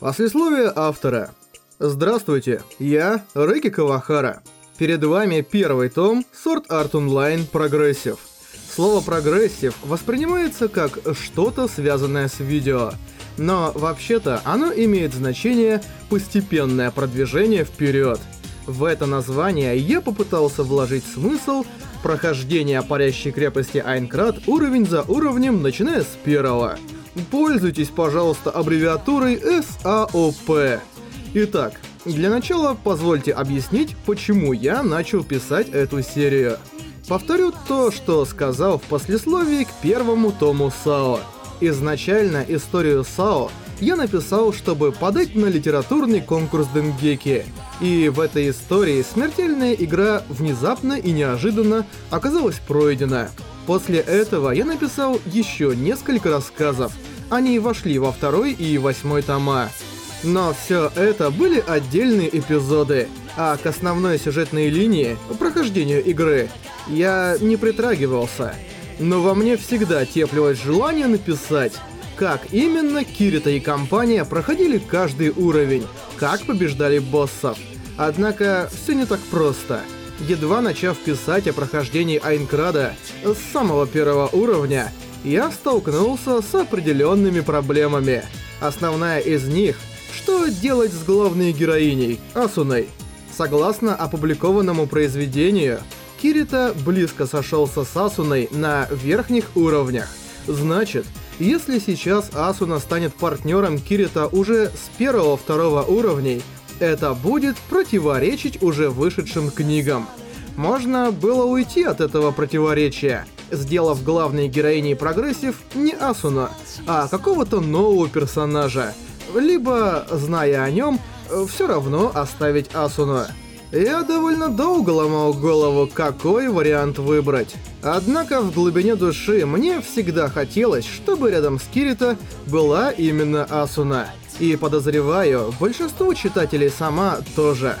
Послесловие автора. Здравствуйте, я Рэки Кавахара. Перед вами первый том Sword Art Online Progressive. Слово «progressive» воспринимается как что-то связанное с видео. Но вообще-то оно имеет значение «постепенное продвижение вперед». В это название я попытался вложить смысл прохождения парящей крепости Айнкрад уровень за уровнем, начиная с первого. Пользуйтесь, пожалуйста, аббревиатурой SAOP. Итак, для начала позвольте объяснить, почему я начал писать эту серию. Повторю то, что сказал в послесловии к первому тому САО. Изначально историю САО я написал, чтобы подать на литературный конкурс Денгеки. И в этой истории смертельная игра внезапно и неожиданно оказалась пройдена. После этого я написал еще несколько рассказов. Они вошли во второй и восьмой тома. Но все это были отдельные эпизоды, а к основной сюжетной линии, прохождению игры, я не притрагивался. Но во мне всегда теплилось желание написать, как именно Кирита и компания проходили каждый уровень, как побеждали боссов. Однако все не так просто. Едва начав писать о прохождении Айнкрада с самого первого уровня, я столкнулся с определенными проблемами. Основная из них — что делать с главной героиней, Асуной? Согласно опубликованному произведению, Кирита близко сошелся с Асуной на верхних уровнях. Значит, если сейчас Асуна станет партнером Кирита уже с первого-второго уровней, это будет противоречить уже вышедшим книгам. Можно было уйти от этого противоречия, сделав главной героиней Progressive не Асуну, а какого-то нового персонажа, либо, зная о нем, все равно оставить Асуну. Я довольно долго ломал голову, какой вариант выбрать. Однако в глубине души мне всегда хотелось, чтобы рядом с Кирито была именно Асуна. И подозреваю, большинство читателей сама тоже.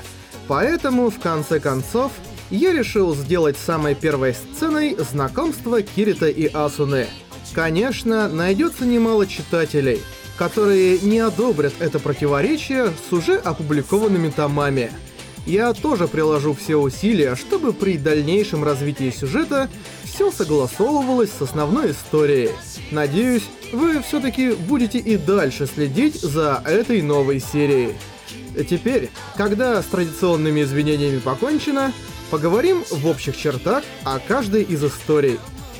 Поэтому, в конце концов, я решил сделать самой первой сценой знакомство Кирита и Асуны. Конечно, найдется немало читателей — которые не одобрят это противоречие с уже опубликованными томами. Я тоже приложу все усилия, чтобы при дальнейшем развитии сюжета все согласовывалось с основной историей. Надеюсь, вы все-таки будете и дальше следить за этой новой серией. Теперь, когда с традиционными извинениями покончено, поговорим в общих чертах о каждой из историй.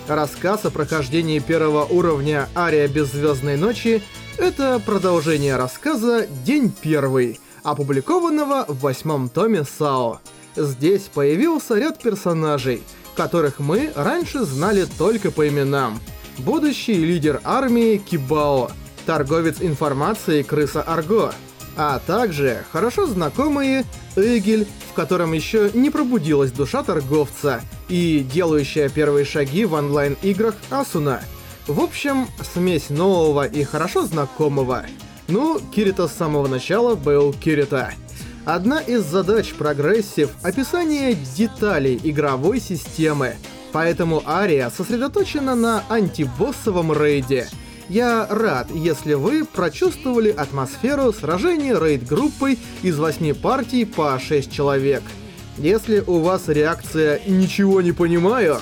Рассказ о прохождении первого уровня Ария Беззвездной Ночи это продолжение рассказа «День первый», опубликованного в восьмом томе САО. Здесь появился ряд персонажей, которых мы раньше знали только по именам. Будущий лидер армии Кибао, торговец информацией Крыса Арго, а также хорошо знакомые Эгель, в котором еще не пробудилась душа торговца, и делающая первые шаги в онлайн-играх Асуна — в общем, смесь нового и хорошо знакомого. Ну, Кирита с самого начала был Кирита. Одна из задач Progressive — описание деталей игровой системы, поэтому «Ария» сосредоточена на антибоссовом рейде. Я рад, если вы прочувствовали атмосферу сражения рейд-группой из 8 партий по 6 человек. Если у вас реакция «ничего не понимаю»,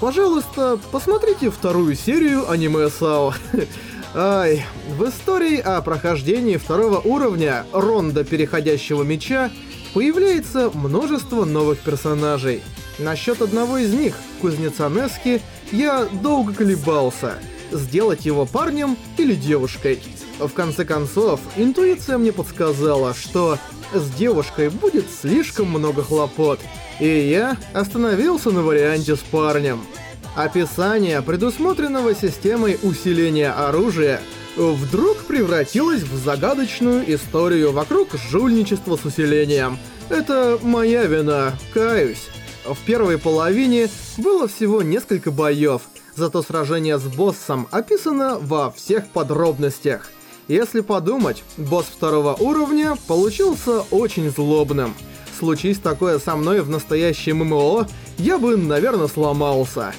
Пожалуйста, посмотрите вторую серию аниме САО. Ай, в истории о прохождении второго уровня Ронда Переходящего Меча появляется множество новых персонажей. Насчет одного из них, Кузнеца Нески, я долго колебался, сделать его парнем или девушкой. В конце концов, интуиция мне подсказала, что с девушкой будет слишком много хлопот, и я остановился на варианте с парнем. Описание предусмотренного системой усиления оружия вдруг превратилось в загадочную историю вокруг жульничества с усилением. Это моя вина, каюсь. В первой половине было всего несколько боев, зато сражение с боссом описано во всех подробностях. Если подумать, босс второго уровня получился очень злобным – случись такое со мной в настоящем ММО, я бы, наверное, сломался.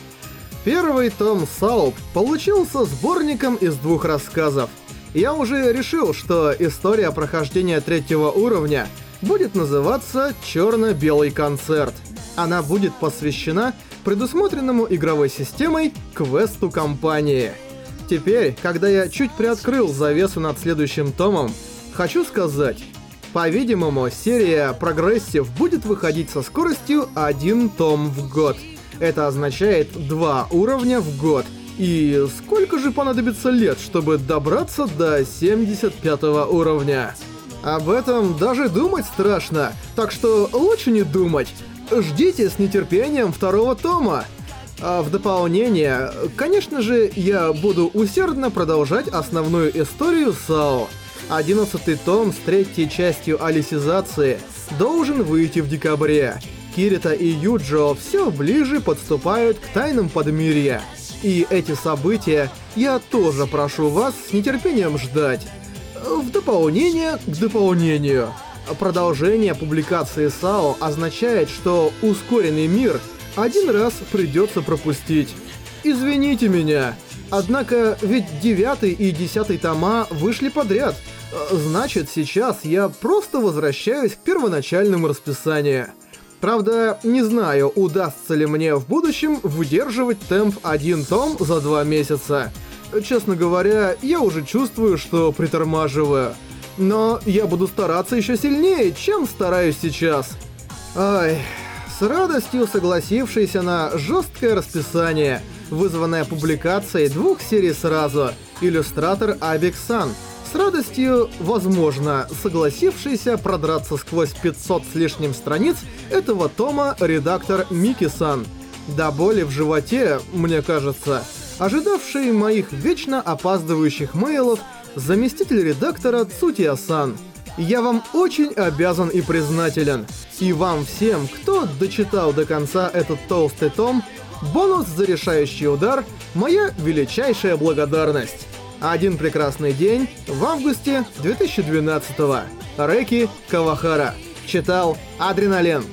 Первый том Сауп получился сборником из двух рассказов. Я уже решил, что история прохождения третьего уровня будет называться «Чёрно-белый концерт». Она будет посвящена предусмотренному игровой системой квесту компании. Теперь, когда я чуть приоткрыл завесу над следующим томом, хочу сказать, по-видимому, серия «Прогрессив» будет выходить со скоростью один том в год. Это означает два уровня в год. И сколько же понадобится лет, чтобы добраться до 75 уровня? Об этом даже думать страшно, так что лучше не думать. Ждите с нетерпением второго тома. А в дополнение, конечно же, я буду усердно продолжать основную историю САО. Одиннадцатый том с третьей частью алисизации должен выйти в декабре. Кирита и Юджо все ближе подступают к тайнам подмирья. И эти события я тоже прошу вас с нетерпением ждать. В дополнение к дополнению. Продолжение публикации САО означает, что ускоренный мир один раз придется пропустить. Извините меня. Однако ведь девятый и десятый тома вышли подряд — Значит, сейчас я просто возвращаюсь к первоначальному расписанию. Правда, не знаю, удастся ли мне в будущем выдерживать темп один том за два месяца. Честно говоря, я уже чувствую, что притормаживаю. Но я буду стараться еще сильнее, чем стараюсь сейчас. Ай, с радостью согласившийся на жесткое расписание, вызванное публикацией двух серий сразу, иллюстратор Абиксан – с радостью, возможно, согласившийся продраться сквозь 500 с лишним страниц этого тома редактор Мики-сан. До боли в животе, мне кажется, ожидавший моих вечно опаздывающих мейлов заместитель редактора Цутия-сан. Я вам очень обязан и признателен. И вам всем, кто дочитал до конца этот толстый том, бонус за решающий удар – моя величайшая благодарность. Один прекрасный день в августе 2012-го. Рэки Кавахара. Читал Адреналин.